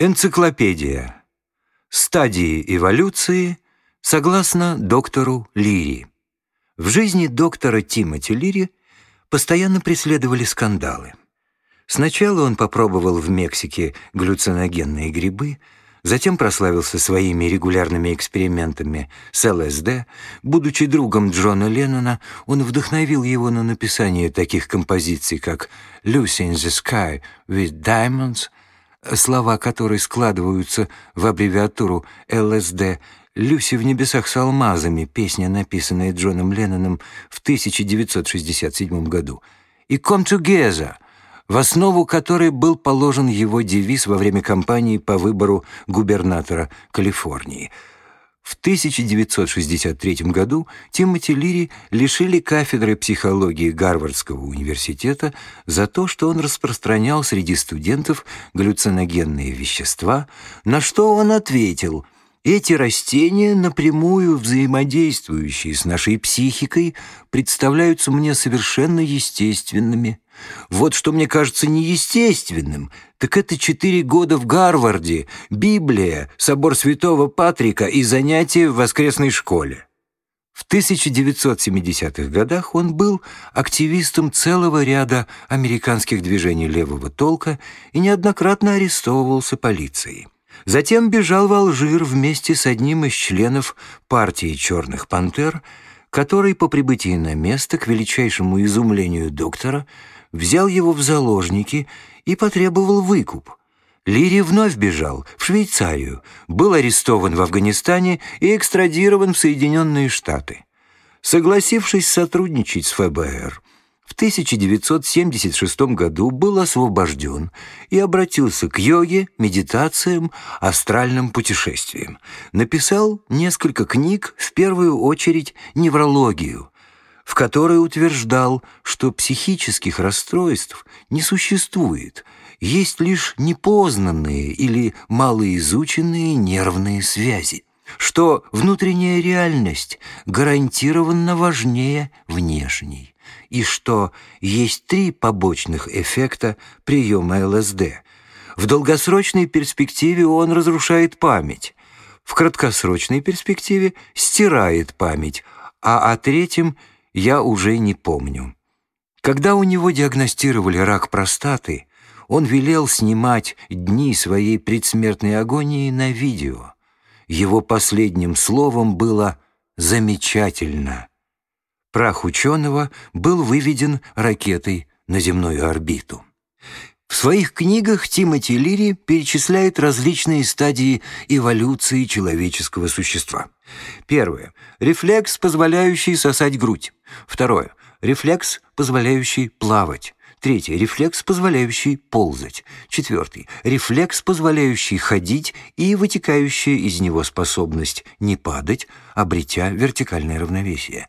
Энциклопедия. Стадии эволюции согласно доктору Лири. В жизни доктора Тимоти Лири постоянно преследовали скандалы. Сначала он попробовал в Мексике галлюциногенные грибы, затем прославился своими регулярными экспериментами с ЛСД. Будучи другом Джона Леннона, он вдохновил его на написание таких композиций, как «Lucy in the Sky with Diamonds», слова которой складываются в аббревиатуру ЛСД, «Люси в небесах с алмазами», песня, написанная Джоном Ленноном в 1967 году, и «Come Together», в основу которой был положен его девиз во время кампании по выбору губернатора Калифорнии. В 1963 году Тимоти Лири лишили кафедры психологии Гарвардского университета за то, что он распространял среди студентов галлюциногенные вещества, на что он ответил – эти растения, напрямую взаимодействующие с нашей психикой, представляются мне совершенно естественными. Вот что мне кажется неестественным, так это четыре года в Гарварде, Библия, собор Святого Патрика и занятия в воскресной школе. В 1970-х годах он был активистом целого ряда американских движений левого толка и неоднократно арестовывался полицией. Затем бежал в Алжир вместе с одним из членов партии «Черных пантер», который по прибытии на место, к величайшему изумлению доктора, взял его в заложники и потребовал выкуп. Лири вновь бежал в Швейцарию, был арестован в Афганистане и экстрадирован в Соединенные Штаты. Согласившись сотрудничать с ФБР, в 1976 году был освобожден и обратился к йоге, медитациям, астральным путешествиям. Написал несколько книг, в первую очередь «Неврологию», в которой утверждал, что психических расстройств не существует, есть лишь непознанные или малоизученные нервные связи, что внутренняя реальность гарантированно важнее внешней и что есть три побочных эффекта приема ЛСД. В долгосрочной перспективе он разрушает память, в краткосрочной перспективе стирает память, а о третьем я уже не помню. Когда у него диагностировали рак простаты, он велел снимать дни своей предсмертной агонии на видео. Его последним словом было «замечательно». Прах ученого был выведен ракетой на земную орбиту. В своих книгах Тимоти Лири перечисляет различные стадии эволюции человеческого существа. Первое. Рефлекс, позволяющий сосать грудь. Второе. Рефлекс, позволяющий плавать. Третье. Рефлекс, позволяющий ползать. Четвертый. Рефлекс, позволяющий ходить и вытекающая из него способность не падать, обретя вертикальное равновесие.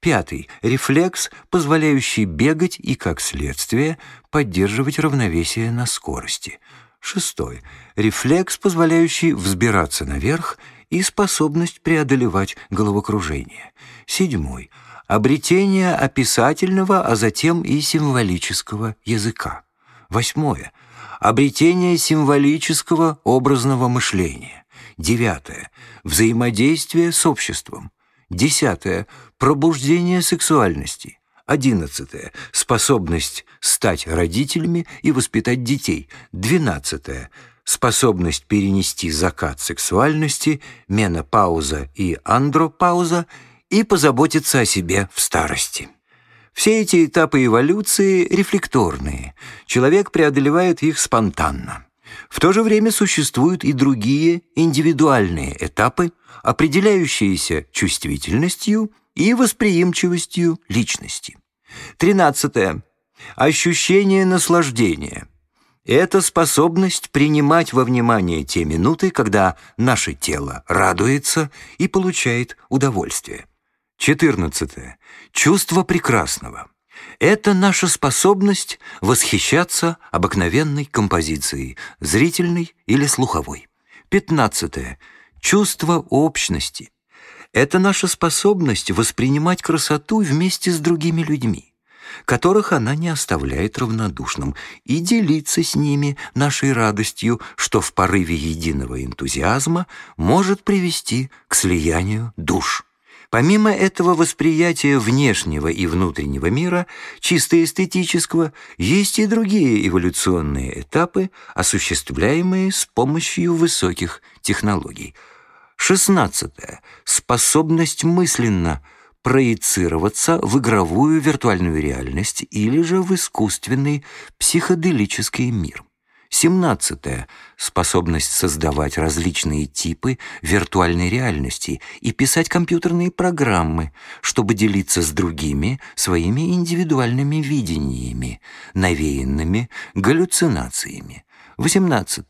Пятый – рефлекс, позволяющий бегать и, как следствие, поддерживать равновесие на скорости. Шестой – рефлекс, позволяющий взбираться наверх и способность преодолевать головокружение. Седьмой – обретение описательного, а затем и символического языка. Восьмое – обретение символического образного мышления. Девятое – взаимодействие с обществом. Десятое – пробуждение сексуальности. Одиннадцатое – способность стать родителями и воспитать детей. Двенадцатое – способность перенести закат сексуальности, менопауза и андропауза и позаботиться о себе в старости. Все эти этапы эволюции рефлекторные. Человек преодолевает их спонтанно. В то же время существуют и другие индивидуальные этапы, определяющиеся чувствительностью и восприимчивостью личности. Тринадцатое. Ощущение наслаждения. Это способность принимать во внимание те минуты, когда наше тело радуется и получает удовольствие. Четырнадцатое. Чувство прекрасного. Это наша способность восхищаться обыкновенной композицией, зрительной или слуховой. Пятнадцатое. Чувство общности. Это наша способность воспринимать красоту вместе с другими людьми. которых она не оставляет равнодушным, и делиться с ними нашей радостью, что в порыве единого энтузиазма может привести к слиянию душ. Помимо этого восприятия внешнего и внутреннего мира, чисто эстетического, есть и другие эволюционные этапы, осуществляемые с помощью высоких технологий. Шестнадцатое. Способность мысленно проецироваться в игровую виртуальную реальность или же в искусственный психоделический мир. 17. Способность создавать различные типы виртуальной реальности и писать компьютерные программы, чтобы делиться с другими своими индивидуальными видениями, навеянными галлюцинациями. 18.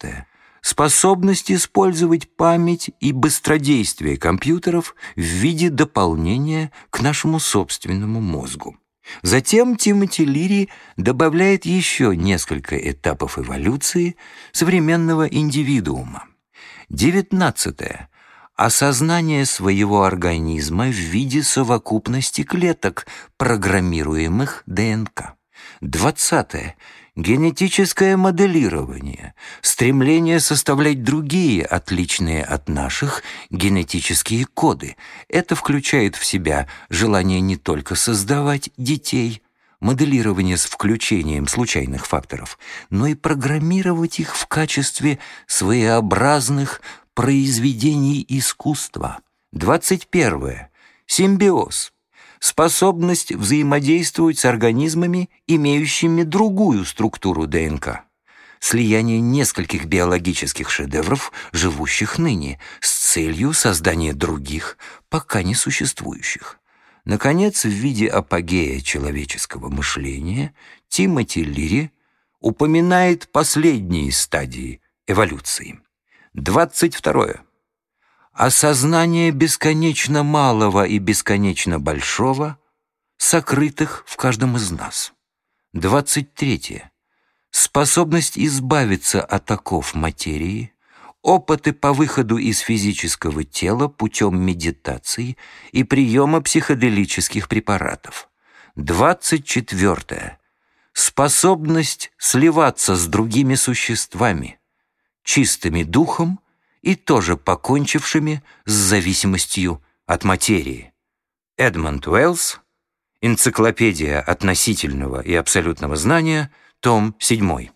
Способность использовать память и быстродействие компьютеров в виде дополнения к нашему собственному мозгу. Затем Тимоти Лири добавляет еще несколько этапов эволюции современного индивидуума. Девятнадцатое. Осознание своего организма в виде совокупности клеток, программируемых ДНК. Двадцатое генетическое моделирование, стремление составлять другие, отличные от наших, генетические коды. Это включает в себя желание не только создавать детей, моделирование с включением случайных факторов, но и программировать их в качестве своеобразных произведений искусства. 21. Симбиоз способность взаимодействовать с организмами, имеющими другую структуру ДНК. Слияние нескольких биологических шедевров, живущих ныне, с целью создания других, пока не существующих. Наконец, в виде апогея человеческого мышления Тимоти Лири упоминает последние стадии эволюции. 22. Осознание бесконечно малого и бесконечно большого, сокрытых в каждом из нас. 23. Способность избавиться от оков материи, опыты по выходу из физического тела путем медитации и приема психоделических препаратов. 24. Способность сливаться с другими существами, чистыми духом и тоже покончившими с зависимостью от материи. Эдмонд Уэллс, Энциклопедия относительного и абсолютного знания, том 7.